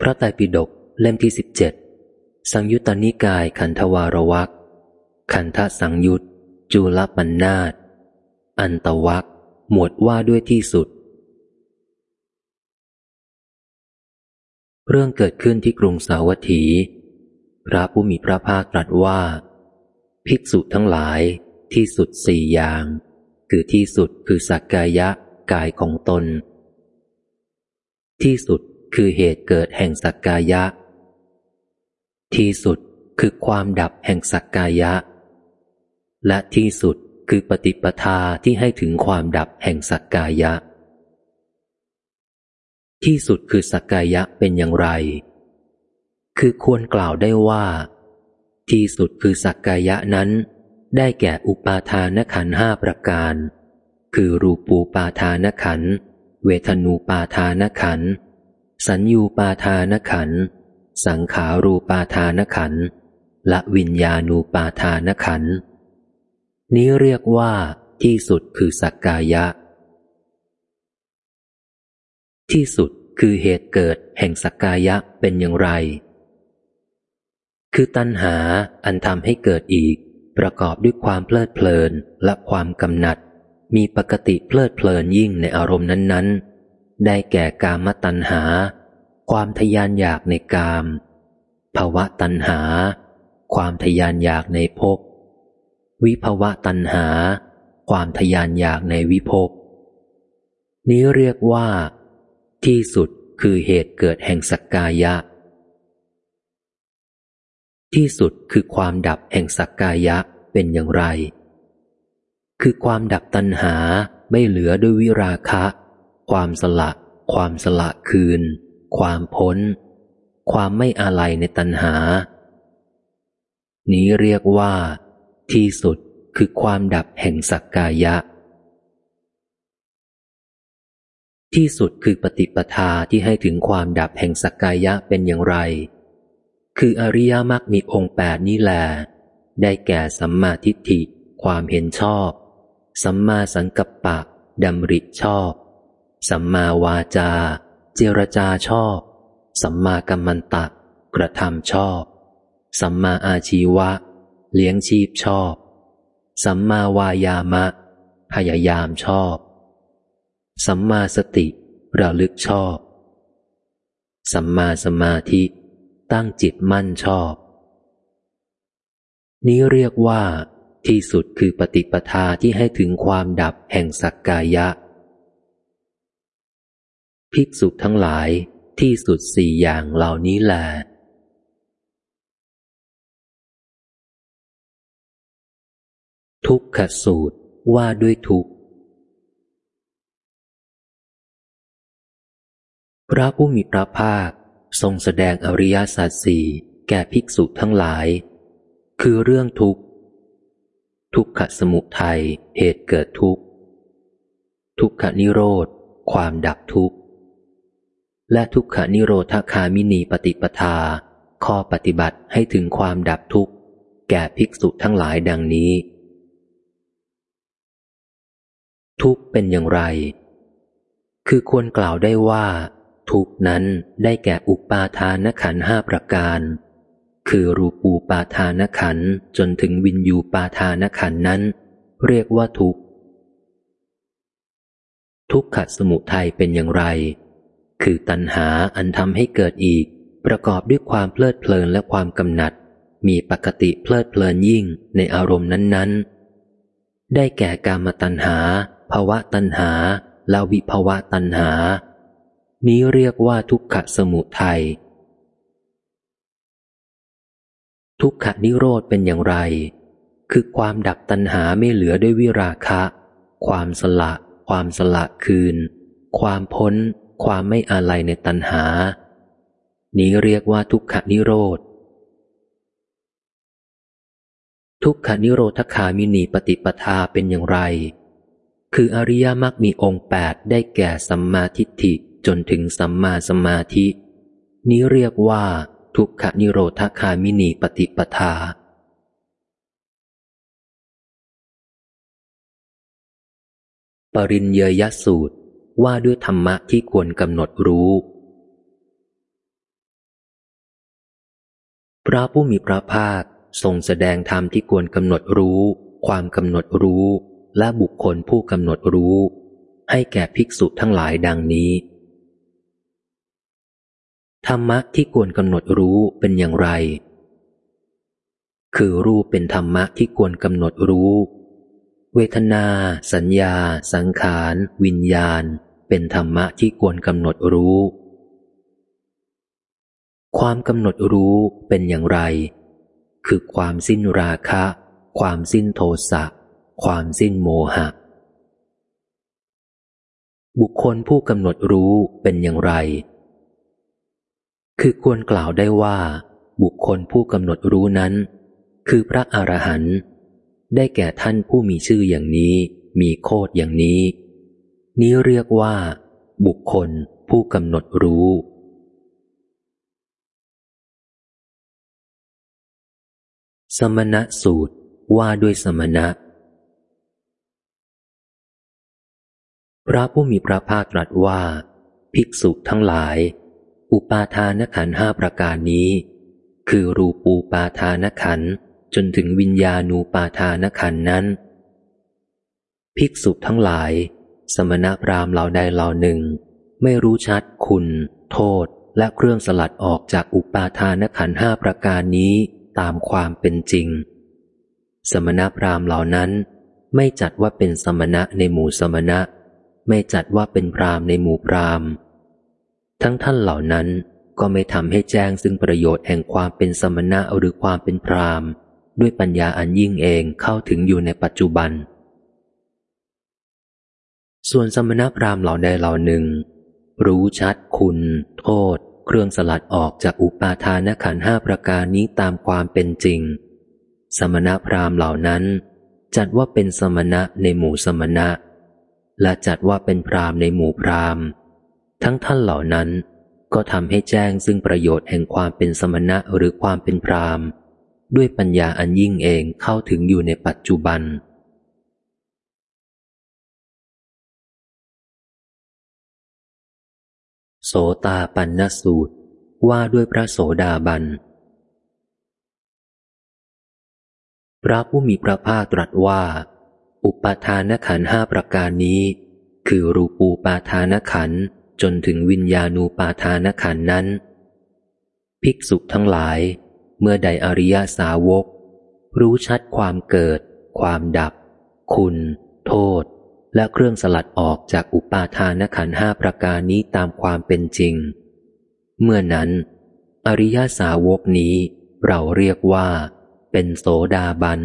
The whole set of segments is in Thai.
พระไตรปิฎกเล่มที่สิบเจ็ดสังยุตตนิกายขันธวารวักขันธสังยุตจุลปัญนาตอันตวักหมวดว่าด้วยที่สุด เรื่องเกิดขึ้นที่กรุงสาวัตถี พระผู้มีพระภาคตรัสว่า ภิกษุทั้งหลายที่สุดสี่อย่าง คือที่สุดคือสักกายะกายของตน ที่สุด คือเหตุเกิดแห่งสักกายะ ที่สุดคือความดับแห่งสักกายะ และที่สุดคือปฏิปทาที่ให้ถึงความดับแห่งสักกายะ ที่สุดคือสักกายะเป็นอย่างไร คือควรกล่าวได้ว่า ที่สุดคือสักกายะนั้น ได้แก่อุปาทานขันห้าประการ คือรูปูปาทานขันเวทนูปาทานขัน สัญญูปาทานขัน สังขารูปาทานขัน และวิญญาณูปาทานขัน นี้เรียกว่าที่สุดคือสักกายะ ที่สุดคือเหตุเกิดแห่งสักกายะเป็นอย่างไร คือตัณหาอันทำให้เกิดอีก ประกอบด้วยความเพลิดเพลินและความกำหนัด มีปกติเพลิดเพลินยิ่งในอารมณ์นั้นๆ ได้แก่กามตัณหา ความทยานอยากในกามภาวะตัณหา ความทยานอยากในภพ วิภวะตัณหา ความทยานอยากในวิภพ นี้เรียกว่า ที่สุดคือเหตุเกิดแห่งสักกายะ ที่สุดคือความดับแห่งสักกายะเป็นอย่างไร คือความดับตัณหาไม่เหลือด้วยวิราคะ ความสละ ความสละคืน ความพ้น ความไม่อาลัยในตัณหา นี้เรียกว่า ที่สุดคือความดับแห่งสักกายะ ที่สุดคือปฏิปทาที่ให้ถึงความดับแห่งสักกายะเป็นอย่างไร คืออริยมรรคมีองค์แปดนี้แหลได้แก่สัมมาทิฏฐิ ความเห็นชอบ สัมมาสังกัปปะดำริชอบ สัมมาวาจา เจรจาชอบ สัมมากัมมันตะ กระทำชอบ สัมมาอาชีวะ เลี้ยงชีพชอบ สัมมาวายามะ พยายามชอบ สัมมาสติ ระลึกชอบ สัมมาสมาธิ ตั้งจิตมั่นชอบ นี้เรียกว่าที่สุดคือปฏิปทาที่ให้ถึงความดับแห่งสักกายะ ภิกษุทั้งหลายที่สุดสี่อย่างเหล่านี้แหละทุกขสูตรว่าด้วยทุกข์พระผู้มีพระภาคทรงแสดงอริยสัจสี่แก่ภิกษุทั้งหลาย คือเรื่องทุกข์ ทุกขสมุทัยเหตุเกิดทุกข์ ทุกขนิโรธ ความดับทุกข์ และทุกขนิโรธคามินีปฏิปทา ข้อปฏิบัติให้ถึงความดับทุกข์ แก่ภิกษุทั้งหลายดังนี้ ทุกเป็นอย่างไร คือควรกล่าวได้ว่า ทุกนั้นได้แก่อุปาทานขันห้าประการ คือรูปูปาทานขันจนถึงวินยูปาทานขันนั้น เรียกว่าทุกทุกขัดสมุทัยเป็นอย่างไร คือตัณหาอันทำให้เกิดอีก ประกอบด้วยความเพลิดเพลินและความกำหนัด มีปกติเพลิดเพลินยิ่งในอารมณ์นั้นๆ ได้แก่กามตัณหาภาวะตัณหาและวิภาวะตัณหา นี้เรียกว่าทุกขสมุทัยทุกขนิโรธเป็นอย่างไร คือความดับตัณหาไม่เหลือด้วยวิราคะ ความสละ ความสละคืน ความพ้น ความไม่อาลัยในตัณหา นี้เรียกว่าทุกขนิโรธ ทุกขนิโรธคามินีปฏิปทาเป็นอย่างไร คืออริยมรรคมีองค์แปดได้แก่สัมมาทิฏฐิจนถึงสัมมาสมาธิ นี้เรียกว่า ทุกขนิโรธคามินีปฏิปทาปริญเยยสูตร ว่าด้วยธรรมะที่ควรกำหนดรู้ พระผู้มีพระภาคทรงแสดงธรรมที่ควรกำหนดรู้ ความกำหนดรู้ และบุคคลผู้กำหนดรู้ ให้แก่ภิกษุทั้งหลายดังนี้ ธรรมะที่ควรกำหนดรู้เป็นอย่างไร คือรูปเป็นธรรมะที่ควรกำหนดรู้เวทนา สัญญา สังขาร วิญญาณ เป็นธรรมะที่ควรกำหนดรู้ ความกำหนดรู้เป็นอย่างไร คือความสิ้นราคะ ความสิ้นโทสะ ความสิ้นโมหะ บุคคลผู้กำหนดรู้เป็นอย่างไร คือควรกล่าวได้ว่า บุคคลผู้กำหนดรู้นั้น คือพระอรหันต์ได้แก่ท่านผู้มีชื่ออย่างนี้ มีโคดอย่างนี้ นี้เรียกว่า บุคคลผู้กำหนดรู้ สมณะสูตรว่าด้วยสมณะ พระผู้มีพระภาคตรัสว่า ภิกษุทั้งหลาย อุปาทานขันห้าประการนี้ คือรูปูปาทานขันจนถึงวิญญาณูปาทานขันนั้น ภิกษุทั้งหลาย สมณพราหมณ์เหล่าใดเหล่าหนึ่ง ไม่รู้ชัดคุณ โทษ และเครื่องสลัดออกจากอุปาทานขันห้าประการนี้ตามความเป็นจริง สมณพราหมณ์เหล่านั้น ไม่จัดว่าเป็นสมณะในหมู่สมณะ ไม่จัดว่าเป็นพราหมณ์ในหมู่พราหมณ์ ทั้งท่านเหล่านั้นก็ไม่ทำให้แจ้งซึ่งประโยชน์แห่งความเป็นสมณะหรือความเป็นพราหมณ์ ด้วยปัญญาอันยิ่งเองเข้าถึงอยู่ในปัจจุบัน ส่วนสมณพราหมณ์เหล่าใดเหล่าหนึ่ง รู้ชัดคุณ โทษ เครื่องสลัดออกจากอุปาทานขันห้าประการนี้ตามความเป็นจริง สมณพราหมณ์เหล่านั้น จัดว่าเป็นสมณะในหมู่สมณะ และจัดว่าเป็นพราหมณ์ในหมู่พราหมณ์ ทั้งท่านเหล่านั้นก็ทำให้แจ้งซึ่งประโยชน์แห่งความเป็นสมณะหรือความเป็นพราหมณ์ ด้วยปัญญาอันยิ่งเองเข้าถึงอยู่ในปัจจุบัน โสตาปันนสูตร ว่าด้วยพระโสดาบัน พระผู้มีพระภาคตรัสว่า อุปาทานขันห้าประการนี้ คือรูปูปาทานขันจนถึงวิญญาณูปาทานขันนั้น ภิกษุทั้งหลาย เมื่อใดอริยสาวก รู้ชัดความเกิด ความดับ คุณ โทษ และเครื่องสลัดออกจากอุปาทานขันห้าประการนี้ตามความเป็นจริง เมื่อนั้น อริยสาวกนี้เราเรียกว่า เป็นโสดาบัน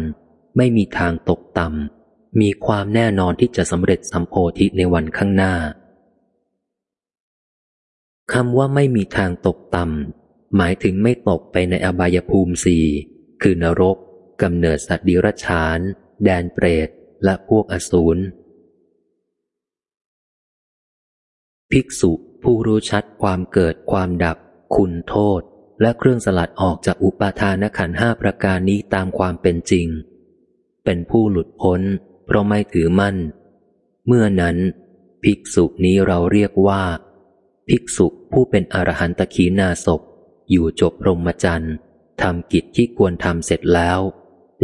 ไม่มีทางตกต่ำ มีความแน่นอนที่จะสำเร็จสัมโพธิในวันข้างหน้าคำว่าไม่มีทางตกต่ำ หมายถึงไม่ตกไปในอบายภูมิสี่คือนรกกำเนิดสัตว์ดิรัจฉาน แดนเปรต และพวกอสูร ภิกษุผู้รู้ชัดความเกิดความดับ คุณโทษ และเครื่องสลัดออกจากอุปาทานขันห้าประการนี้ตามความเป็นจริง เป็นผู้หลุดพ้น เพราะไม่ถือมั่น เมื่อนั้น ภิกษุนี้เราเรียกว่า ภิกษุผู้เป็นอรหันตขีนาศพอยู่จบรมจันทร์ทำกิจที่ควรทำเสร็จแล้ว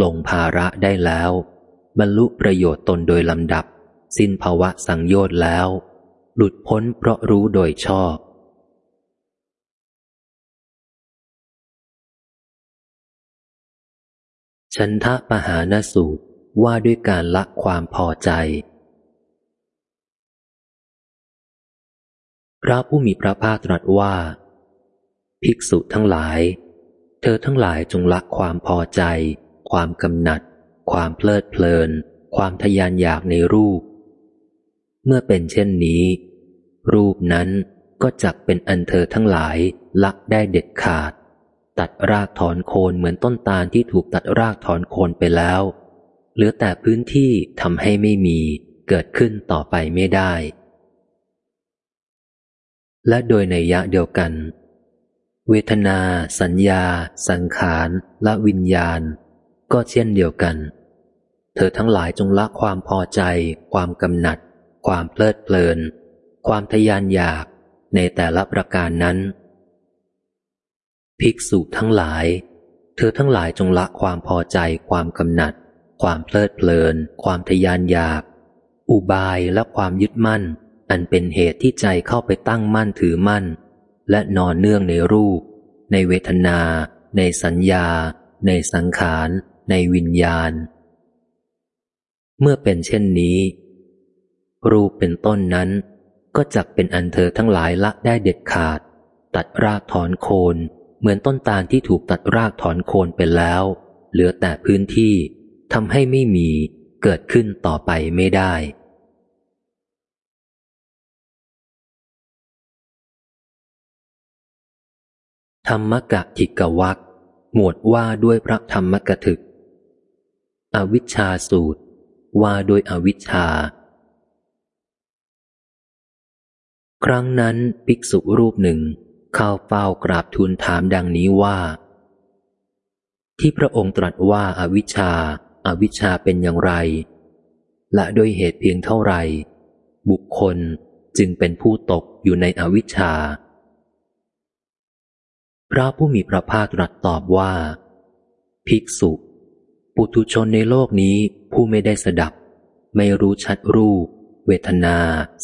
ลงภาระได้แล้ว บรรลุประโยชน์ตนโดยลำดับ สิ้นภาวะสังโยชน์แล้ว หลุดพ้นเพราะรู้โดยชอบ ฉันทะปหานสูตรว่าด้วยการละความพอใจ พระผู้มีพระภาคตรัสว่า ภิกษุทั้งหลาย เธอทั้งหลายจงละความพอใจ ความกำหนัด ความเพลิดเพลิน ความทยานอยากในรูป เมื่อเป็นเช่นนี้ รูปนั้นก็จักเป็นอันเธอทั้งหลายลักได้เด็ดขาด ตัดรากถอนโคนเหมือนต้นตาลที่ถูกตัดรากถอนโคนไปแล้ว เหลือแต่พื้นที่ทำให้ไม่มีเกิดขึ้นต่อไปไม่ได้ และโดยในยะเดียวกัน เวทนา สัญญา สังขารและวิญญาณ ก็เช่นเดียวกัน เธอทั้งหลายจงละความพอใจ ความกำหนัด ความเพลิดเพลิน ความทยานอยากในแต่ละประการนั้น ภิกษุทั้งหลาย เธอทั้งหลายจงละความพอใจ ความกำหนัด ความเพลิดเพลิน ความทยานอยาก อุบายและความยึดมั่น อันเป็นเหตุที่ใจเข้าไปตั้งมั่นถือมั่น และนอนเนื่องในรูป ในเวทนา ในสัญญา ในสังขาร ในวิญญาณ เมื่อเป็นเช่นนี้ รูปเป็นต้นนั้น ก็จักเป็นอันเธอทั้งหลายละได้เด็ดขาด ตัดรากถอนโคนเหมือนต้นตาลที่ถูกตัดรากถอนโคนไปแล้ว เหลือแต่พื้นที่ทำให้ไม่มีเกิดขึ้นต่อไปไม่ได้ ธรรมกะทิกวักหมวดว่าด้วยพระธรรมกถึก อวิชชาสูตร ว่าโดยอวิชชา ครั้งนั้นภิกษุรูปหนึ่งเข้าเฝ้ากราบทูลถามดังนี้ว่า ที่พระองค์ตรัสว่าอาวิชชาอาวิชชาเป็นอย่างไร และโดยเหตุเพียงเท่าไรบุคคลจึงเป็นผู้ตกอยู่ในอวิชชา พระผู้มีพระภาคตรัสตอบว่า ภิกษุ ปุถุชนในโลกนี้ผู้ไม่ได้สดับ ไม่รู้ชัดรูป เวทนา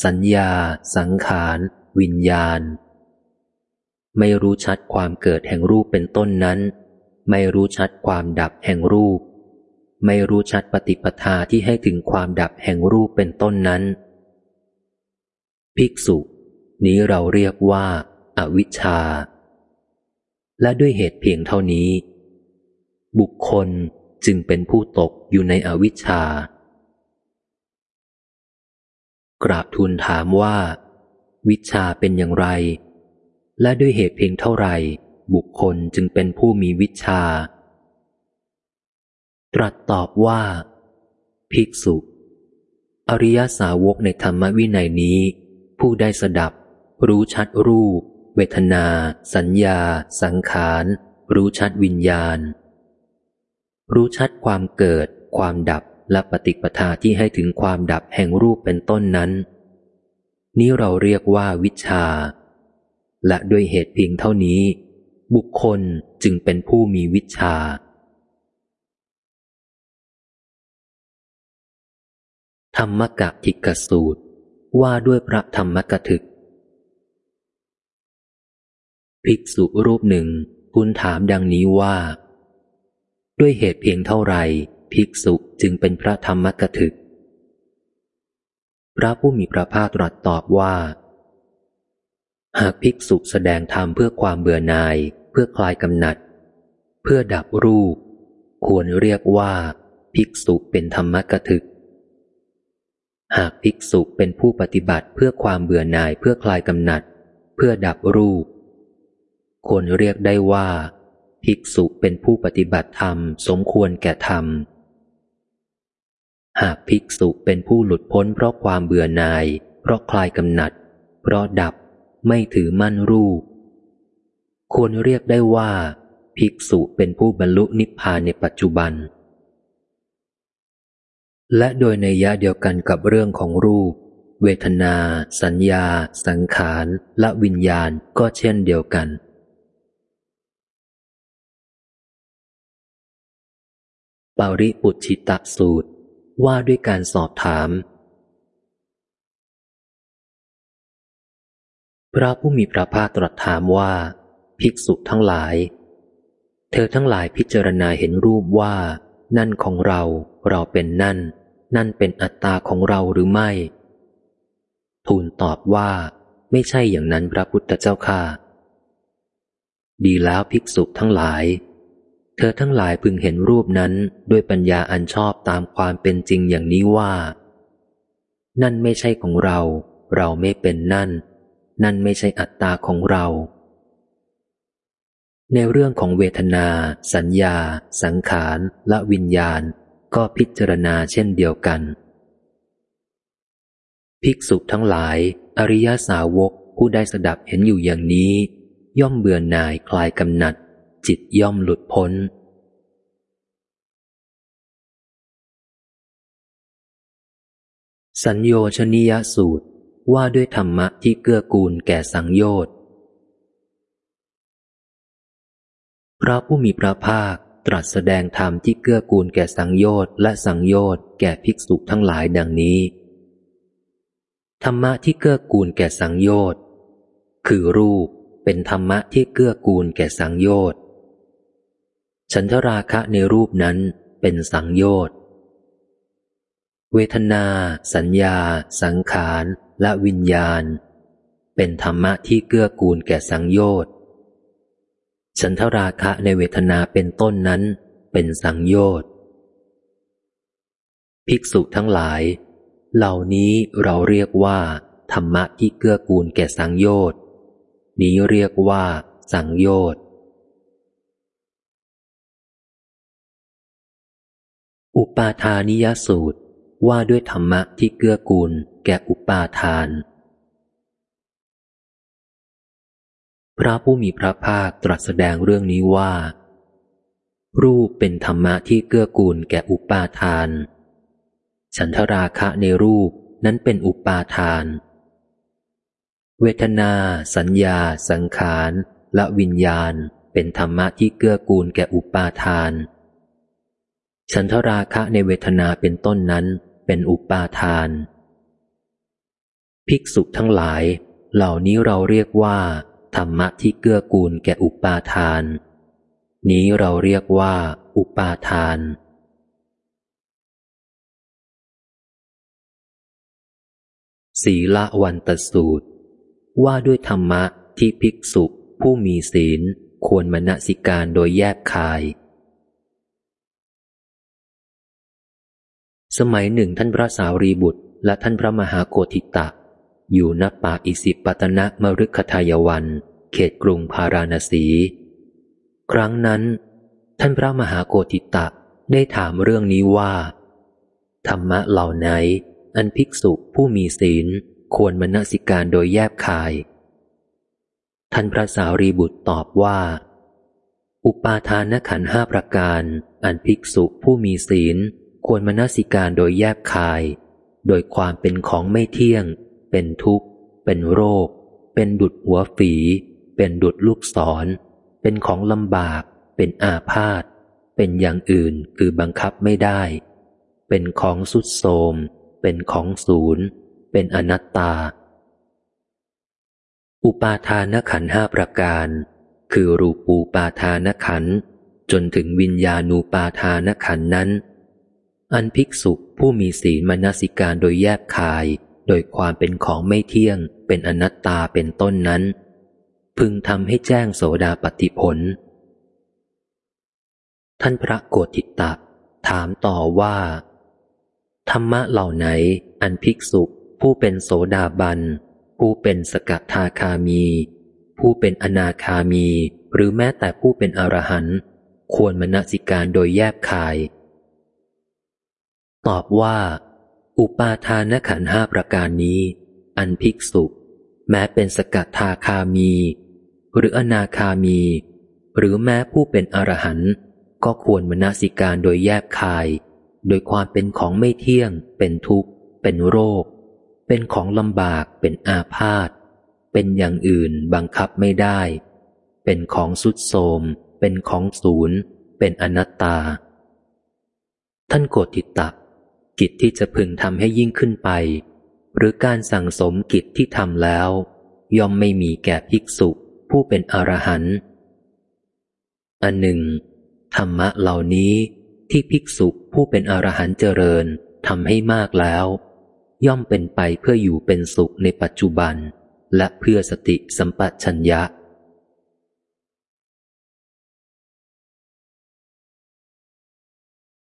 สัญญา สังขาร วิญญาณ ไม่รู้ชัดความเกิดแห่งรูปเป็นต้นนั้น ไม่รู้ชัดความดับแห่งรูป ไม่รู้ชัดปฏิปทาที่ให้ถึงความดับแห่งรูปเป็นต้นนั้น ภิกษุ นี้เราเรียกว่าอาวิชชา และด้วยเหตุเพียงเท่านี้ บุคคลจึงเป็นผู้ตกอยู่ในอวิชชา กราบทูลถามว่า วิชาเป็นอย่างไร และด้วยเหตุเพียงเท่าไรบุคคลจึงเป็นผู้มีวิชา ตรัสตอบว่า ภิกษุ อริยสาวกในธรรมวินัยนี้ ผู้ได้สดับ รู้ชัดรูป เวทนา สัญญา สังขาร รู้ชัดวิญญาณ รู้ชัดความเกิด ความดับ และปฏิปทาที่ให้ถึงความดับแห่งรูปเป็นต้นนั้น นี้เราเรียกว่าวิชา และด้วยเหตุเพียงเท่านี้ บุคคลจึงเป็นผู้มีวิชา ธรรมกะทิกสูตร ว่าด้วยพระธรรมกถึก ภิกษุรูปหนึ่งทูลถามดังนี้ว่า ด้วยเหตุเพียงเท่าไหร่ ภิกษุจึงเป็นพระธรรมกถึก พระผู้มีพระภาคตรัสตอบว่า หากภิกษุแสดงธรรมเพื่อความเบื่อหน่าย เพื่อคลายกำหนัด เพื่อดับรูป ควรเรียกว่า ภิกษุเป็นธรรมกถึก หากภิกษุเป็นผู้ปฏิบัติเพื่อความเบื่อหน่ายเพื่อคลายกำหนัด เพื่อดับรูป ควรเรียกได้ว่าภิกษุเป็นผู้ปฏิบัติธรรมสมควรแก่ธรรม หากภิกษุเป็นผู้หลุดพ้นเพราะความเบื่อหน่าย เพราะคลายกำหนัด เพราะดับไม่ถือมั่นรูป ควรเรียกได้ว่า ภิกษุเป็นผู้บรรลุนิพพานในปัจจุบัน และโดยในยะเดียวกันกับเรื่องของรูป เวทนา สัญญา สังขาร และวิญญาณก็เช่นเดียวกันปาริปุชิตะสูตร ว่าด้วยการสอบถาม พระผู้มีพระภาคตรัสถามว่า ภิกษุทั้งหลาย เธอทั้งหลายพิจารณาเห็นรูปว่า นั่นของเรา เราเป็นนั่น นั่นเป็นอัตตาของเราหรือไม่ ทูลตอบว่า ไม่ใช่อย่างนั้นพระพุทธเจ้าค่ะ ดีแล้วภิกษุทั้งหลาย เธอทั้งหลายพึงเห็นรูปนั้นด้วยปัญญาอันชอบตามความเป็นจริงอย่างนี้ว่า นั่นไม่ใช่ของเรา เราไม่เป็นนั่น นั่นไม่ใช่อัตตาของเรา ในเรื่องของเวทนา สัญญา สังขารและวิญญาณ ก็พิจารณาเช่นเดียวกัน ภิกษุทั้งหลาย อริยสาวกผู้ได้สดับเห็นอยู่อย่างนี้ ย่อมเบื่อหน่ายคลายกำหนัด จิตย่อมหลุดพ้น สัญโยชนิยสูตรว่าด้วยธรรมะที่เกื้อกูลแก่สังโยชน์ พระผู้มีพระภาคตรัสแสดงธรรมที่เกื้อกูลแก่สังโยชน์และสังโยชน์แก่ภิกษุทั้งหลายดังนี้ ธรรมะที่เกื้อกูลแก่สังโยชน์คือรูปเป็นธรรมะที่เกื้อกูลแก่สังโยชน์ ฉันทราคะในรูปนั้นเป็นสังโยชน์เวทนา สัญญา สังขารและวิญญาณ เป็นธรรมะที่เกื้อกูลแก่สังโยชน์ฉันทราคะในเวทนาเป็นต้นนั้นเป็นสังโยชน์ภิกษุทั้งหลาย เหล่านี้เราเรียกว่า ธรรมะที่เกื้อกูลแก่สังโยชน์นี้เรียกว่า สังโยชน์ อุปาทานิยสูตรว่าด้วยธรรมะที่เกื้อกูลแก่อุปาทาน พระผู้มีพระภาคตรัสแสดงเรื่องนี้ว่า รูปเป็นธรรมะที่เกื้อกูลแก่อุปาทาน ฉันทราคะในรูปนั้นเป็นอุปาทาน เวทนา สัญญา สังขาร และวิญญาณ เป็นธรรมะที่เกื้อกูลแก่อุปาทาน ฉันทราคะในเวทนาเป็นต้นนั้นเป็นอุปาทาน ภิกษุทั้งหลาย เหล่านี้เราเรียกว่า ธรรมะที่เกื้อกูลแก่อุปาทาน นี้เราเรียกว่า อุปาทาน ศีละวันตสูตร ว่าด้วยธรรมะที่ภิกษุผู้มีศีลควรมณสิการโดยแยกคาย สมัยหนึ่งท่านพระสาวรีบุตร และท่านพระมหาโกธิตะ อยู่ณป่าอิสิปตนะมรุกทายวัน เขตกรุงพาราณสี ครั้งนั้น ท่านพระมหาโกธิตะได้ถามเรื่องนี้ว่า ธรรมะเหล่าไหน อันภิกษุผู้มีศีลควรมนสิการโดยแยบคาย ท่านพระสาวรีบุตรตอบว่า อุปาทานขันห้าประการ อันภิกษุผู้มีศีล ควรมนสิการโดยแยบคาย โดยความเป็นของไม่เที่ยง เป็นทุกข์ เป็นโรค เป็นดุดหัวฝี เป็นดุดลูกศร เป็นของลำบาก เป็นอาพาธ เป็นอย่างอื่นคือบังคับไม่ได้ เป็นของสุดโทมเป็นของศูนย์ เป็นอนัตตา อุปาทานขันห้าประการ คือรูปูปาทานขันจนถึงวิญญาณูปาทานขันนั้น อันภิกษุผู้มีศีลมนสิการโดยแยบคาย โดยความเป็นของไม่เที่ยง เป็นอนัตตาเป็นต้นนั้น พึงทำให้แจ้งโสดาปฏิผล ท่านพระโกติตะ ถามต่อว่า ธรรมะเหล่าไหน อันภิกษุผู้เป็นโสดาบัน ผู้เป็นสกทาคามี ผู้เป็นอนาคามี หรือแม้แต่ผู้เป็นอรหันต์ควรมนสิการโดยแยบคาย ตอบว่า อุปาทานขันห้าประการนี้ อันภิกษุ แม้เป็นสกัดทาคามี หรืออนาคามี หรือแม้ผู้เป็นอรหันต์ก็ควรมนาสิการโดยแยบคาย โดยความเป็นของไม่เที่ยง เป็นทุกข์ เป็นโรค เป็นของลำบาก เป็นอาพาธ เป็นอย่างอื่นบังคับไม่ได้ เป็นของสุดโทมเป็นของศูนย์ เป็นอนัตตา ท่านโกติตะ กิจที่จะพึงทำให้ยิ่งขึ้นไป หรือการสั่งสมกิจที่ทำแล้ว ย่อมไม่มีแก่ภิกษุผู้เป็นอรหันต์อันหนึ่ง ธรรมะเหล่านี้ที่ภิกษุผู้เป็นอรหันต์เจริญทำให้มากแล้ว ย่อมเป็นไปเพื่ออยู่เป็นสุขในปัจจุบัน และเพื่อสติสัมปชัญญะ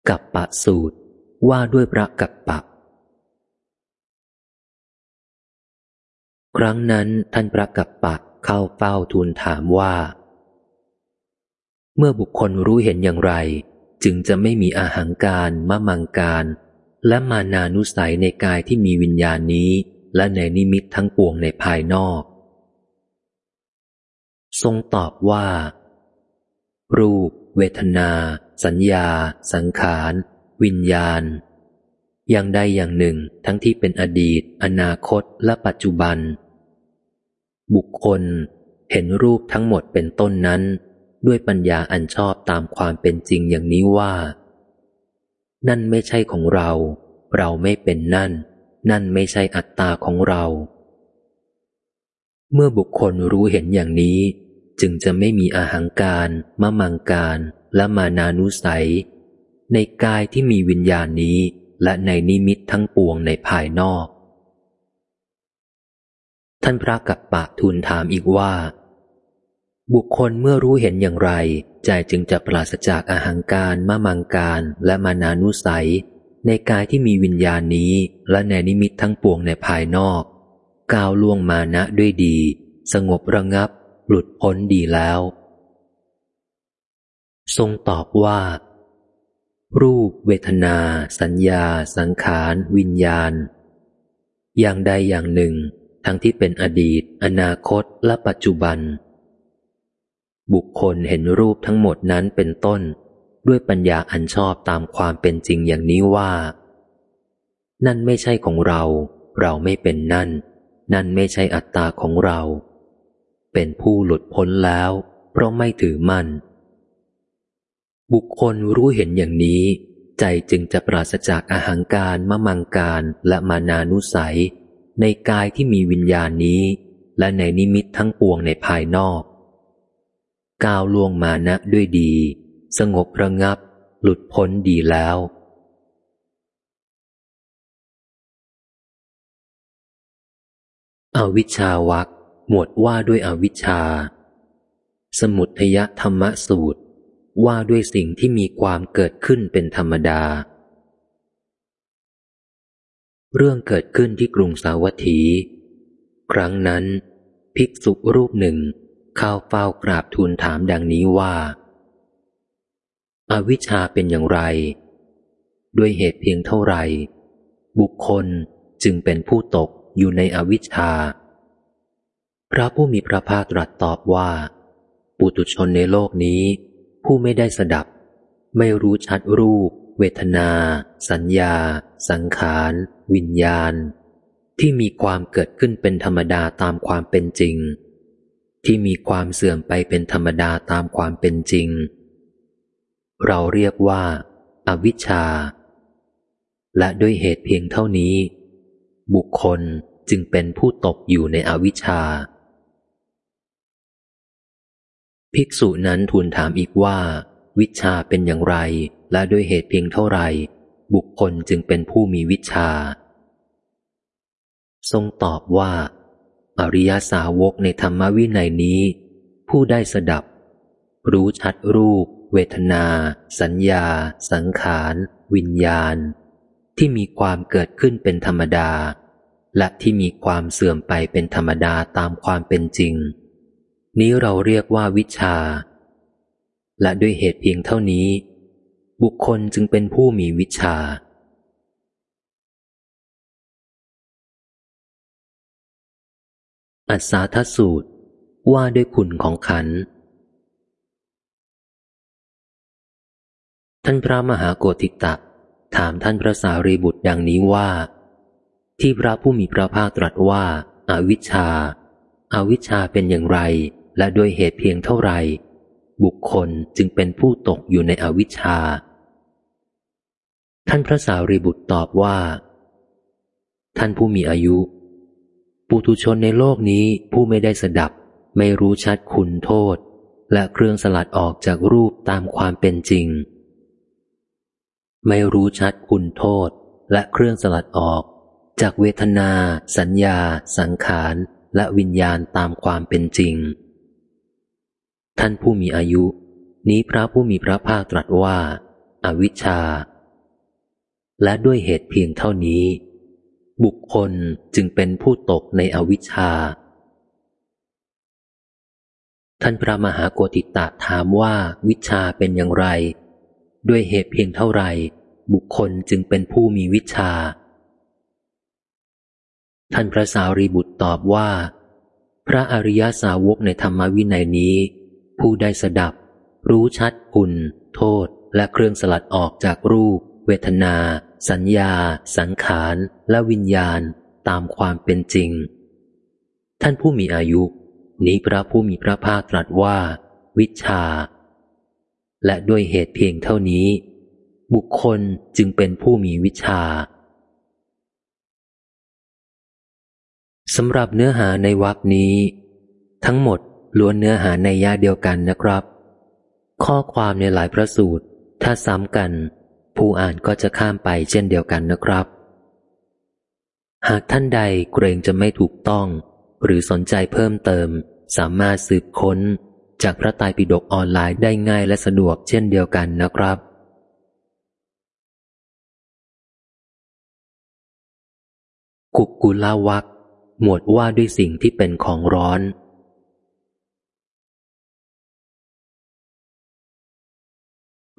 กับปะสูตร ว่าด้วยพระกัปปะ ครั้งนั้นท่านพระกัปปะเข้าเฝ้าทูลถามว่า เมื่อบุคคลรู้เห็นอย่างไร จึงจะไม่มีอาหางการมะมังการ และมานานุสัยในกายที่มีวิญญาณนี้ และในนิมิตทั้งปวงในภายนอก ทรงตอบว่า รูป เวทนา สัญญา สังขาร วิญญาณ อย่างใดอย่างหนึ่งทั้งที่เป็นอดีต อนาคตและปัจจุบัน บุคคลเห็นรูปทั้งหมดเป็นต้นนั้น ด้วยปัญญาอันชอบตามความเป็นจริงอย่างนี้ว่า นั่นไม่ใช่ของเรา เราไม่เป็นนั่น นั่นไม่ใช่อัตตาของเรา เมื่อบุคคลรู้เห็นอย่างนี้ จึงจะไม่มีอาหังการ มะมังการ และมานานุสัย ในกายที่มีวิญญาณนี้ และในนิมิตทั้งปวงในภายนอก ท่านพระกัปปะทูลถามอีกว่า บุคคลเมื่อรู้เห็นอย่างไร ใจจึงจะปราศจากอาหังการมะมังการและมานานุสัย ในกายที่มีวิญญาณนี้ และในนิมิตทั้งปวงในภายนอก ก้าวล่วงมานะด้วยดี สงบระงับ หลุดพ้นดีแล้ว ทรงตอบว่า รูป เวทนา สัญญา สังขาร วิญญาณ อย่างใดอย่างหนึ่ง ทั้งที่เป็นอดีต อนาคตและปัจจุบัน บุคคลเห็นรูปทั้งหมดนั้นเป็นต้น ด้วยปัญญาอันชอบตามความเป็นจริงอย่างนี้ว่า นั่นไม่ใช่ของเรา เราไม่เป็นนั่น นั่นไม่ใช่อัตตาของเรา เป็นผู้หลุดพ้นแล้ว เพราะไม่ถือมั่น บุคคลรู้เห็นอย่างนี้ ใจจึงจะปราศจากอาหางการมะมังการและมานานุสัย ในกายที่มีวิญญาณนี้ และในนิมิตทั้งปวงในภายนอกก้าวล่วงมานะด้วยดี สงบระงับ หลุดพ้นดีแล้ว อวิชชาวักหมวดว่าด้วยอวิชชา สมุทยธรรมสูตร ว่าด้วยสิ่งที่มีความเกิดขึ้นเป็นธรรมดา เรื่องเกิดขึ้นที่กรุงสาวัตถี ครั้งนั้น ภิกษุรูปหนึ่งเข้าเฝ้ากราบทูลถามดังนี้ว่า อาวิชชาเป็นอย่างไร ด้วยเหตุเพียงเท่าไหร่ บุคคลจึงเป็นผู้ตกอยู่ในอวิชชา พระผู้มีพระภาคตรัสตอบว่า ปุตุชนในโลกนี้ ผู้ไม่ได้สดับ ไม่รู้ชัดรูป เวทนา สัญญา สังขาร วิญญาณ ที่มีความเกิดขึ้นเป็นธรรมดาตามความเป็นจริง ที่มีความเสื่อมไปเป็นธรรมดาตามความเป็นจริง เราเรียกว่าอาวิชชา และด้วยเหตุเพียงเท่านี้ บุคคลจึงเป็นผู้ตกอยู่ในอวิชชา ภิกษุนั้นทูลถามอีกว่า วิชาเป็นอย่างไร และด้วยเหตุเพียงเท่าไรบุคคลจึงเป็นผู้มีวิชา ทรงตอบว่า อริยสาวกในธรรมวินัยนี้ ผู้ได้สดับ รู้ชัดรูป เวทนา สัญญา สังขาร วิญญาณ ที่มีความเกิดขึ้นเป็นธรรมดา และที่มีความเสื่อมไปเป็นธรรมดาตามความเป็นจริง นี้เราเรียกว่าวิชา และด้วยเหตุเพียงเท่านี้ บุคคลจึงเป็นผู้มีวิชา อัศาทสูตรว่าด้วยคุณของขัน ท่านพระมหาโกติตะ ถามท่านพระสารีบุตรดังนี้ว่า ที่พระผู้มีพระภาคตรัสว่าอาวิชชาอาวิชชาเป็นอย่างไร และด้วยเหตุเพียงเท่าไรบุคคลจึงเป็นผู้ตกอยู่ในอวิชชา ท่านพระสารีบุตรตอบว่า ท่านผู้มีอายุ ปุถุชนในโลกนี้ผู้ไม่ได้สดับ ไม่รู้ชัดคุณโทษ และเครื่องสลัดออกจากรูปตามความเป็นจริง ไม่รู้ชัดคุณโทษ และเครื่องสลัดออก จากเวทนา สัญญา สังขาร และวิญญาณตามความเป็นจริง ท่านผู้มีอายุ นี้พระผู้มีพระภาคตรัสว่าอาวิชชา และด้วยเหตุเพียงเท่านี้ บุคคลจึงเป็นผู้ตกในอวิชชา ท่านพระมหาโกติตะถามว่าวิชาเป็นอย่างไร ด้วยเหตุเพียงเท่าไร บุคคลจึงเป็นผู้มีวิชา ท่านพระสารีบุตรตอบว่า พระอริยสาวกในธรรมวินัยนี้ ผู้ได้สดับ รู้ชัดคุณโทษ และเครื่องสลัดออกจากรูป เวทนา สัญญา สังขาร และวิญญาณตามความเป็นจริง ท่านผู้มีอายุ นี้พระผู้มีพระภาคตรัสว่า วิชา และด้วยเหตุเพียงเท่านี้ บุคคลจึงเป็นผู้มีวิชาสำหรับเนื้อหาในวรคนี้ ทั้งหมด ล้วนเนื้อหาในย่าเดียวกันนะครับ ข้อความในหลายพระสูตร ถ้าซ้ำกัน ผู้อ่านก็จะข้ามไปเช่นเดียวกันนะครับ หากท่านใดเกรงจะไม่ถูกต้อง หรือสนใจเพิ่มเติม สามารถสืบค้น จากพระไตรปิฎกออนไลน์ได้ง่ายและสะดวกเช่นเดียวกันนะครับกุกุลาวักหมวดว่าด้วยสิ่งที่เป็นของร้อน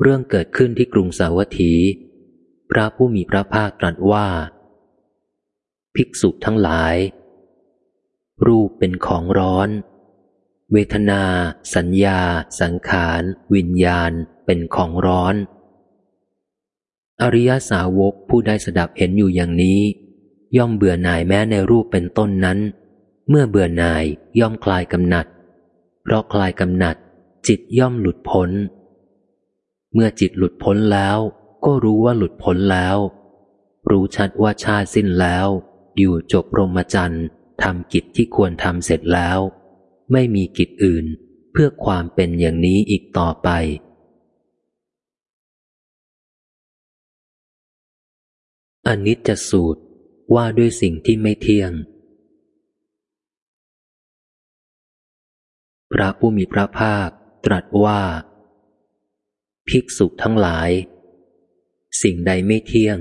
เรื่องเกิดขึ้นที่กรุงสาวัตถี พระผู้มีพระภาคตรัสว่า ภิกษุทั้งหลาย รูปเป็นของร้อน เวทนา สัญญา สังขาร วิญญาณ เป็นของร้อน อริยสาวกผู้ได้สดับเห็นอยู่อย่างนี้ ย่อมเบื่อหน่ายแม้ในรูปเป็นต้นนั้น เมื่อเบื่อหน่ายย่อมคลายกำหนัด เพราะคลายกำหนัดจิตย่อมหลุดพ้น เมื่อจิตหลุดพ้นแล้ว ก็รู้ว่าหลุดพ้นแล้ว รู้ชัดว่าชาสิ้นแล้ว อยู่จบรมจันทร์ทำกิจที่ควรทำเสร็จแล้ว ไม่มีกิจอื่น เพื่อความเป็นอย่างนี้อีกต่อไปอนิจจสูตรว่าด้วยสิ่งที่ไม่เที่ยง พระผู้มีพระภาคตรัสว่า ภิกษุทั้งหลาย สิ่งใดไม่เที่ยง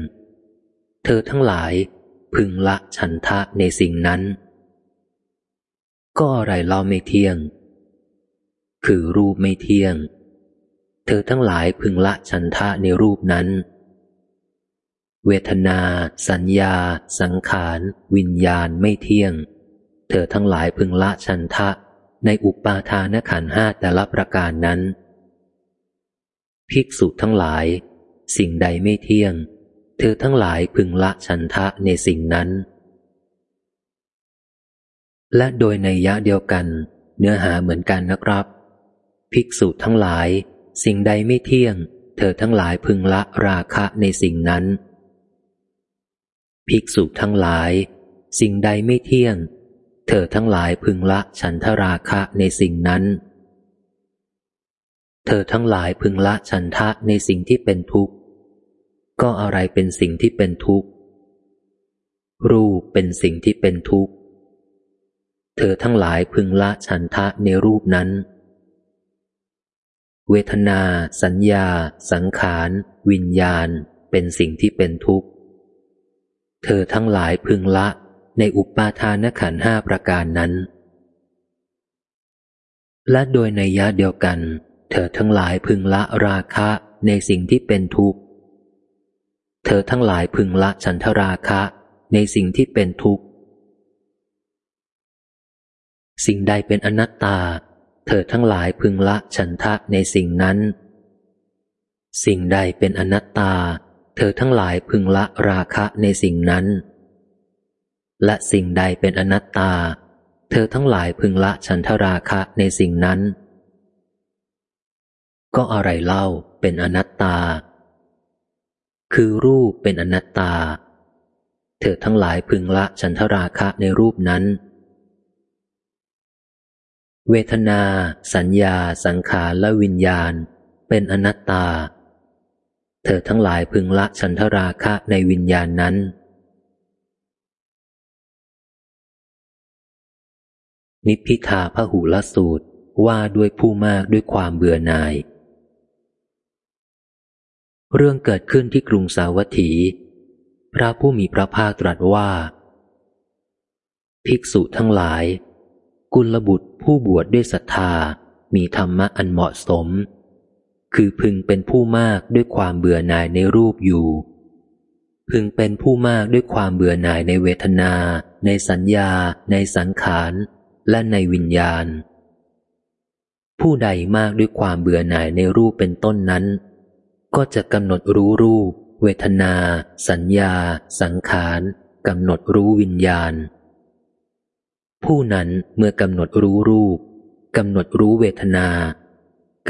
เธอทั้งหลายพึงละฉันทะในสิ่งนั้น ก็อะไรเล่าไม่เที่ยง คือรูปไม่เที่ยง เธอทั้งหลายพึงละฉันทะในรูปนั้น เวทนา สัญญา สังขาร วิญญาณไม่เที่ยง เธอทั้งหลายพึงละชันทะในอุปาทานขันห้าแต่ละประการนั้น ภิกษุทั้งหลาย สิ่งใดไม่เที่ยง เธอทั้งหลายพึงละชันทะในสิ่งนั้น และโดยในยะเดียวกัน เนื้อหาเหมือนกันนะครับ ภิกษุทั้งหลาย สิ่งใดไม่เที่ยง เธอทั้งหลายพึงละราคะในสิ่งนั้น ภิกษุทั้งหลาย สิ่งใดไม่เที่ยง เธอทั้งหลายพึงละฉันทราคะในสิ่งนั้น เธอทั้งหลายพึงละฉันทะในสิ่งที่เป็นทุกข์ ก็อะไรเป็นสิ่งที่เป็นทุกข์ รูปเป็นสิ่งที่เป็นทุกข์ เธอทั้งหลายพึงละฉันทะในรูปนั้น เวทนา สัญญา สังขาร วิญญาณ เป็นสิ่งที่เป็นทุกข์ เธอทั้งหลายพึงละในอุปาทานขันห้าประการนั้น และโดยในยะเดียวกัน เธอทั้งหลายพึงละราคะในสิ่งที่เป็นทุกข์ เธอทั้งหลายพึงละฉันทราคะในสิ่งที่เป็นทุกข์ สิ่งใดเป็นอนัตตา เธอทั้งหลายพึงละฉันทะในสิ่งนั้น สิ่งใดเป็นอนัตตา เธอทั้งหลายพึงละราคะในสิ่งนั้น และสิ่งใดเป็นอนัตตา เธอทั้งหลายพึงละฉันทราคะในสิ่งนั้น ก็อะไรเล่าเป็นอนัตตา คือรูปเป็นอนัตตา เธอทั้งหลายพึงละฉันทราคะในรูปนั้น เวทนา สัญญา สังขารและวิญญาณ เป็นอนัตตา เธอทั้งหลายพึงละฉันทราคะในวิญญาณนั้น นิพพิทาพหูลสูตรว่าด้วยผู้มากด้วยความเบื่อหน่าย เรื่องเกิดขึ้นที่กรุงสาวัตถี พระผู้มีพระภาคตรัสว่า ภิกษุทั้งหลาย กุลบุตรผู้บวชดด้วยศรัทธา มีธรรมะอันเหมาะสม คือพึงเป็นผู้มากด้วยความเบื่อหน่ายในรูปอยู่ พึงเป็นผู้มากด้วยความเบื่อหน่ายในเวทนา ในสัญญา ในสังขารและในวิญญาณ ผู้ใดมากด้วยความเบื่อหน่ายในรูปเป็นต้นนั้น ก็จะกำหนดรู้รูป เวทนา สัญญา สังขารกำหนดรู้วิญญาณ ผู้นั้นเมื่อกำหนดรู้รูปกำหนดรู้เวทนา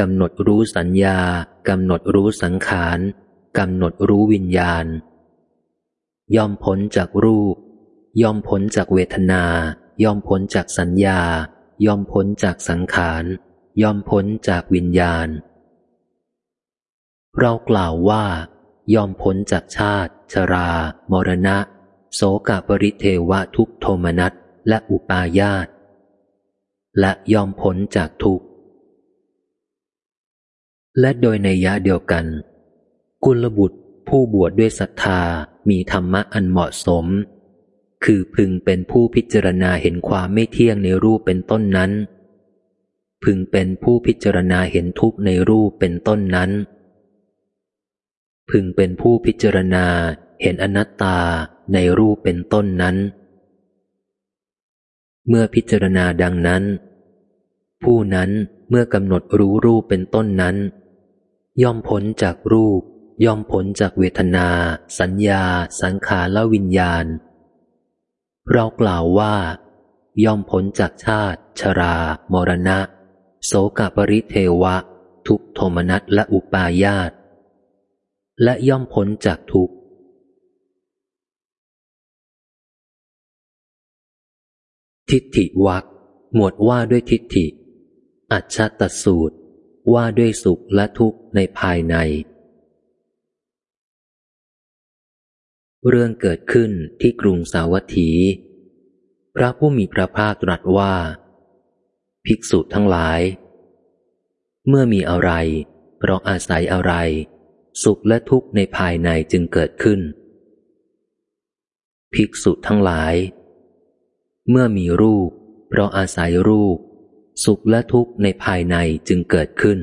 กำหนดรู้สัญญากำหนดรู้สังขารกำหนดรู้วิญญาณ ย่อมพ้นจากรูป ย่อมพ้นจากเวทนา ย่อมพ้นจากสัญญา ย่อมพ้นจากสังขาร ย่อมพ้นจากวิญญาณ เรากล่าวว่า ย่อมพ้นจากชาติ ชรา มรณะ โสกปริเทวะทุกโทมนัสและอุปาญาต และย่อมพ้นจากทุกข์ และโดยในยะเดียวกัน กุลบุตรผู้บวชดด้วยศรัทธามีธรรมะอันเหมาะสม คือพึงเป็นผู้พิจารณาเห็นความไม่เที่ยงในรูปเป็นต้นนั้น พึงเป็นผู้พิจารณาเห็นทุกข์ในรูปเป็นต้นนั้น พึงเป็นผู้พิจารณาเห็นอนัตตาในรูปเป็นต้นนั้น เมื่อพิจารณาดังนั้น ผู้นั้นเมื่อกำหนดรู้รูปเป็นต้นนั้น ย่อมพ้นจากรูป ย่อมพ้นจากเวทนา สัญญา สังขารและวิญญาณ เรากล่าวว่า ย่อมพ้นจากชาติ ชรา มรณะ โสกปริเทวะ ทุกโทมนัสและอุปาญาต และย่อมพ้นจากทุกทิฏฐิวักหมวดว่าด้วยทิฏฐิ อัจฉตสูตร ว่าด้วยสุขและทุกข์ในภายใน เรื่องเกิดขึ้นที่กรุงสาวัตถี พระผู้มีพระภาคตรัสว่า ภิกษุทั้งหลาย เมื่อมีอะไร เพราะอาศัยอะไร สุขและทุกข์ในภายในจึงเกิดขึ้น ภิกษุทั้งหลาย เมื่อมีรูป เพราะอาศัยรูป สุขและทุกข์ในภายในจึงเกิดขึ้น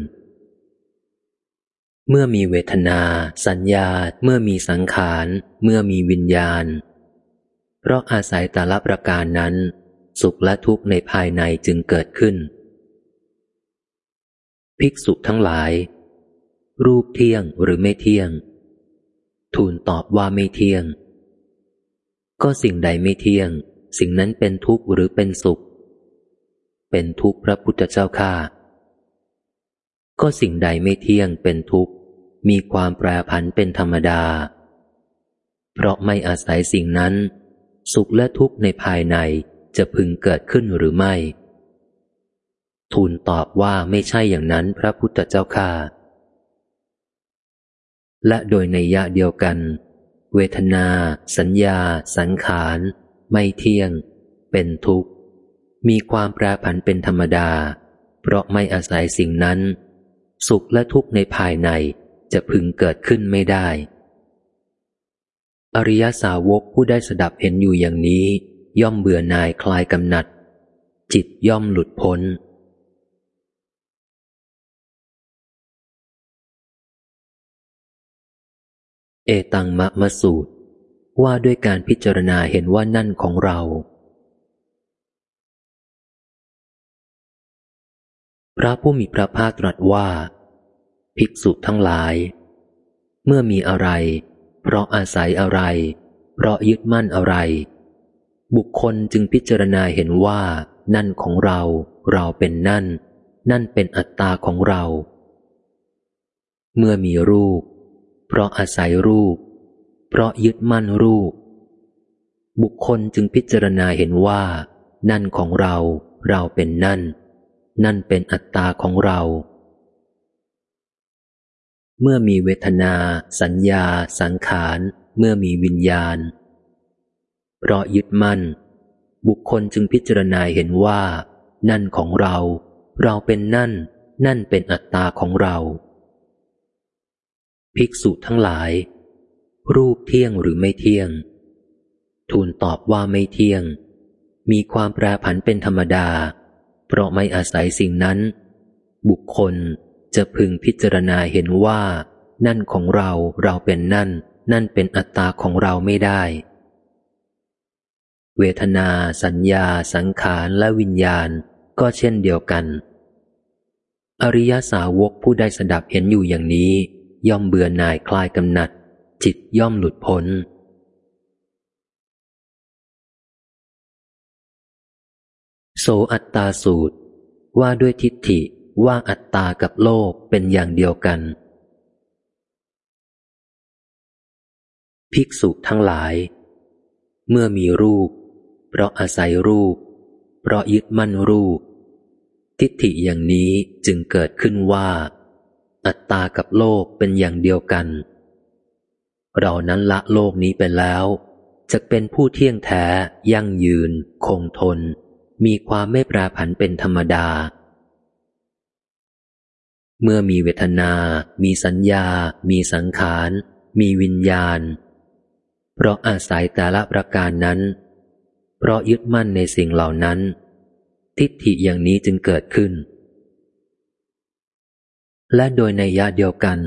เมื่อมีเวทนา สัญญา เมื่อมีสังขาร เมื่อมีวิญญาณ เพราะอาศัยแต่ละประการนั้น สุขและทุกข์ในภายในจึงเกิดขึ้น ภิกษุทั้งหลาย รูปเที่ยงหรือไม่เที่ยง ทูลตอบว่าไม่เที่ยง ก็สิ่งใดไม่เที่ยง สิ่งนั้นเป็นทุกข์หรือเป็นสุข เป็นทุกข์พระพุทธเจ้าข้าก็สิ่งใดไม่เที่ยงเป็นทุกข์ มีความแปรผันเป็นธรรมดา เพราะไม่อาศัยสิ่งนั้น สุขและทุกข์ในภายในจะพึงเกิดขึ้นหรือไม่ ทูลตอบว่าไม่ใช่อย่างนั้นพระพุทธเจ้าข้า และโดยในยะเดียวกัน เวทนา สัญญา สังขาร ไม่เที่ยง เป็นทุกข์ มีความแปรผันเป็นธรรมดา เพราะไม่อาศัยสิ่งนั้น สุขและทุกข์ในภายในจะพึงเกิดขึ้นไม่ได้ อริยสาวกผู้ได้สดับเห็นอยู่อย่างนี้ ย่อมเบื่อนายคลายกำหนัด จิตย่อมหลุดพ้น เอตังมะมะสูตร ว่าด้วยการพิจารณาเห็นว่านั่นของเรา พระผู้มีพระภาคตรัสว่า ภิกษุทั้งหลาย เมื่อมีอะไร เพราะอาศัยอะไร เพราะยึดมั่นอะไร บุคคลจึงพิจารณาเห็นว่า นั่นของเรา เราเป็นนั่น นั่นเป็นอัตตาของเรา เมื่อมีรูป เพราะอาศัยรูป เพราะยึดมั่นรูป บุคคลจึงพิจารณาเห็นว่า นั่นของเรา เราเป็นนั่น นั่นเป็นอัตตาของเรา เมื่อมีเวทนา สัญญา สังขาร เมื่อมีวิญญาณ เพราะยึดมั่น บุคคลจึงพิจารณาเห็นว่า นั่นของเรา เราเป็นนั่น นั่นเป็นอัตตาของเรา ภิกษุทั้งหลาย รูปเที่ยงหรือไม่เที่ยง ทูลตอบว่าไม่เที่ยง มีความแปรผันเป็นธรรมดา เพราะไม่อาศัยสิ่งนั้น บุคคลจะพึงพิจารณาเห็นว่า นั่นของเราเราเป็นนั่น นั่นเป็นอัตตาของเราไม่ได้ เวทนา สัญญา สังขารและวิญญาณก็เช่นเดียวกัน อริยสาวกผู้ได้สดับเห็นอยู่อย่างนี้ ย่อมเบื่อหน่ายคลายกำหนัด จิตย่อมหลุดพ้น โสอัตตาสูตร ว่าด้วยทิฏฐิว่าอัตตากับโลกเป็นอย่างเดียวกัน ภิกษุทั้งหลาย เมื่อมีรูป เพราะอาศัยรูป เพราะยึดมั่นรูป ทิฏฐิอย่างนี้จึงเกิดขึ้นว่า อัตตากับโลกเป็นอย่างเดียวกัน เรานั้นละโลกนี้ไปแล้วจะเป็นผู้เที่ยงแท้ ยั่งยืน คงทน มีความไม่แปรผันเป็นธรรมดา เมื่อมีเวทนา มีสัญญา มีสังขาร มีวิญญาณ เพราะอาศัยแต่ละประการนั้น เพราะยึดมั่นในสิ่งเหล่านั้น ทิฏฐิอย่างนี้จึงเกิดขึ้น และโดยในยะเดียวกัน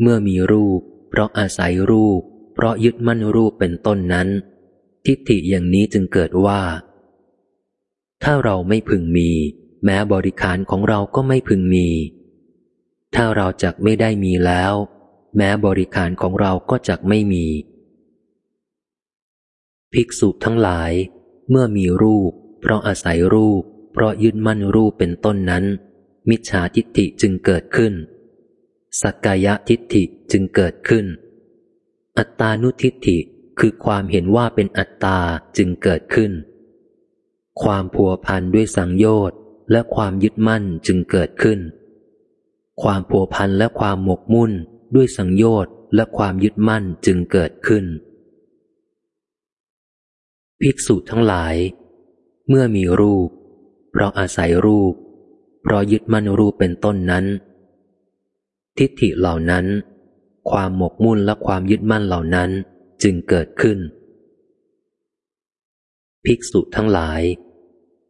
เมื่อมีรูป เพราะอาศัยรูป เพราะยึดมั่นรูปเป็นต้นนั้น ทิฏฐิอย่างนี้จึงเกิดว่า ถ้าเราไม่พึงมี แม้บริขารของเราก็ไม่พึงมี ถ้าเราจักไม่ได้มีแล้ว แม้บริการของเราก็จักไม่มี ภิกษุทั้งหลาย เมื่อมีรูป เพราะอาศัยรูป เพราะยึดมั่นรูปเป็นต้นนั้น มิจฉาทิฏฐิจึงเกิดขึ้น สักกายทิฏฐิจึงเกิดขึ้น อัตตานุทิฏฐิคือความเห็นว่าเป็นอัตตาจึงเกิดขึ้น ความผัวพันด้วยสังโยชน์และความยึดมั่นจึงเกิดขึ้น ความผัวพันและความหมกมุ่นด้วยสังโยชน์และความยึดมั่นจึงเกิดขึ้น ภิกษุทั้งหลาย เมื่อมีรูป เพราะอาศัยรูป เพราะยึดมั่นรูปเป็นต้นนั้น ทิฏฐิเหล่านั้น ความหมกมุ่นและความยึดมั่นเหล่านั้นจึงเกิดขึ้น ภิกษุทั้งหลาย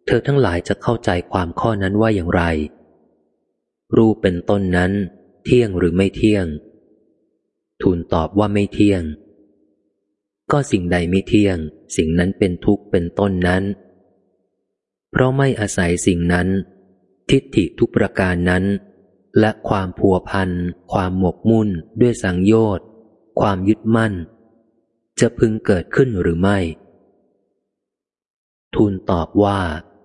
เธอทั้งหลายจะเข้าใจความข้อนั้นว่าอย่างไร รูปเป็นต้นนั้น เที่ยงหรือไม่เที่ยง ทูลตอบว่าไม่เที่ยง ก็สิ่งใดไม่เที่ยง สิ่งนั้นเป็นทุกข์เป็นต้นนั้น เพราะไม่อาศัยสิ่งนั้น ทิฏฐิทุกประการนั้น และความพัวพัน ความหมกมุ่น ด้วยสังโยชน์ ความยึดมั่น จะพึงเกิดขึ้นหรือไม่ ทูลตอบว่า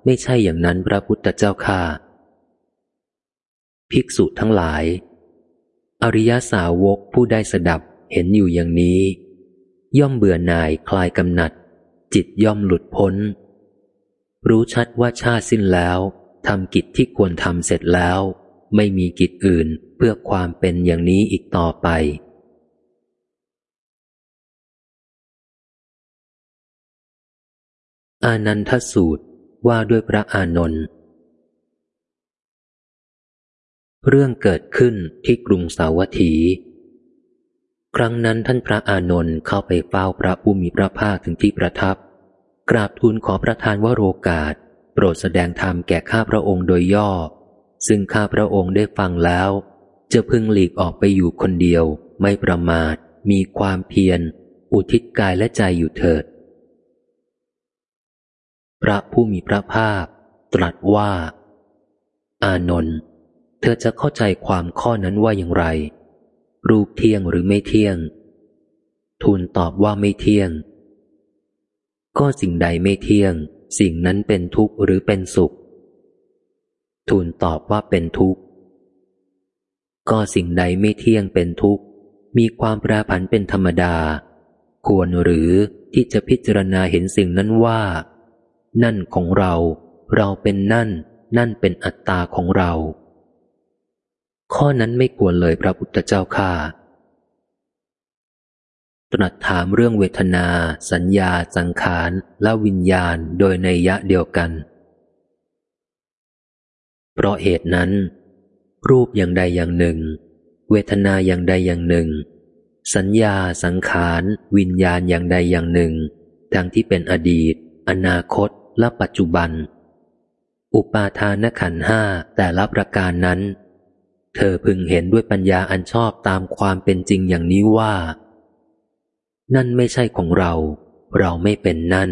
ไม่ใช่อย่างนั้นพระพุทธเจ้าค่าภิกษุทั้งหลาย อริยสาวกผู้ได้สดับเห็นอยู่อย่างนี้ ย่อมเบื่อหน่ายคลายกำหนัด จิตย่อมหลุดพ้น รู้ชัดว่าชาติสิ้นแล้ว ทำกิจที่ควรทำเสร็จแล้ว ไม่มีกิจอื่นเพื่อความเป็นอย่างนี้อีกต่อไป อานันทสูตรว่าด้วยพระอานนท์เรื่องเกิดขึ้นที่กรุงสาวัตถี ครั้งนั้นท่านพระอานนท์เข้าไปเฝ้าพระผู้มีพระภาคถึงที่ประทับ กราบทูลขอประทานวโรกาส โปรดแสดงธรรมแก่ข้าพระองค์โดยย่อ ซึ่งข้าพระองค์ได้ฟังแล้ว จะพึงหลีกออกไปอยู่คนเดียว ไม่ประมาท มีความเพียร อุทิศกายและใจอยู่เถิด พระผู้มีพระภาค ตรัสว่า อานนท์เธอจะเข้าใจความข้อนั้นว่าอย่างไร รูปเที่ยงหรือไม่เที่ยง ทูลตอบว่าไม่เที่ยง ก็สิ่งใดไม่เที่ยง สิ่งนั้นเป็นทุกข์หรือเป็นสุข ทูลตอบว่าเป็นทุกข์ ก็สิ่งใดไม่เที่ยงเป็นทุกข์ มีความแปรผันเป็นธรรมดา ควรหรือที่จะพิจารณาเห็นสิ่งนั้นว่า นั่นของเรา เราเป็นนั่น นั่นเป็นอัตตาของเรา ข้อนั้นไม่ควรเลยพระพุทธเจ้าค่า ตรัสถามเรื่องเวทนา สัญญา สังขารและวิญญาณโดยในยะเดียวกัน เพราะเหตุนั้น รูปอย่างใดอย่างหนึ่ง เวทนาอย่างใดอย่างหนึ่ง สัญญาสังขารวิญญาณอย่างใดอย่างหนึ่ง ทั้งที่เป็นอดีต อนาคต และปัจจุบัน อุปาทานขันห้าแต่ละประการนั้น เธอพึงเห็นด้วยปัญญาอันชอบตามความเป็นจริงอย่างนี้ว่า นั่นไม่ใช่ของเรา เราไม่เป็นนั่น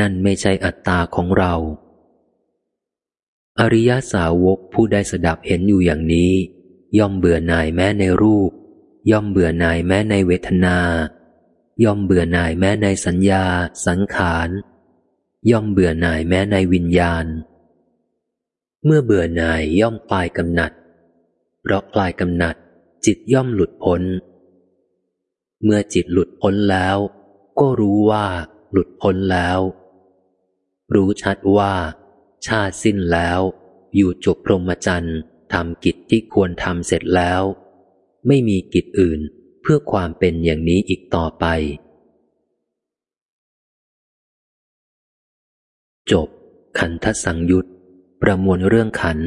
นั่นไม่ใช่อัตตาของเรา อริยสาวกผู้ได้สดับเห็นอยู่อย่างนี้ ย่อมเบื่อหน่ายแม้ในรูป ย่อมเบื่อหน่ายแม้ในเวทนา ย่อมเบื่อหน่ายแม้ในสัญญา สังขาร ย่อมเบื่อหน่ายแม้ในวิญญาณ เมื่อเบื่อหน่ายย่อมคลายกำหนัด เพราะคลายกำหนัดจิตย่อมหลุดพ้น เมื่อจิตหลุดพ้นแล้ว ก็รู้ว่าหลุดพ้นแล้ว รู้ชัดว่า ชาติสิ้นแล้ว อยู่จบพรหมจรรย์ทำกิจที่ควรทำเสร็จแล้ว ไม่มีกิจอื่นเพื่อความเป็นอย่างนี้อีกต่อไป จบ ขันธสังยุตประมวลเรื่องขัน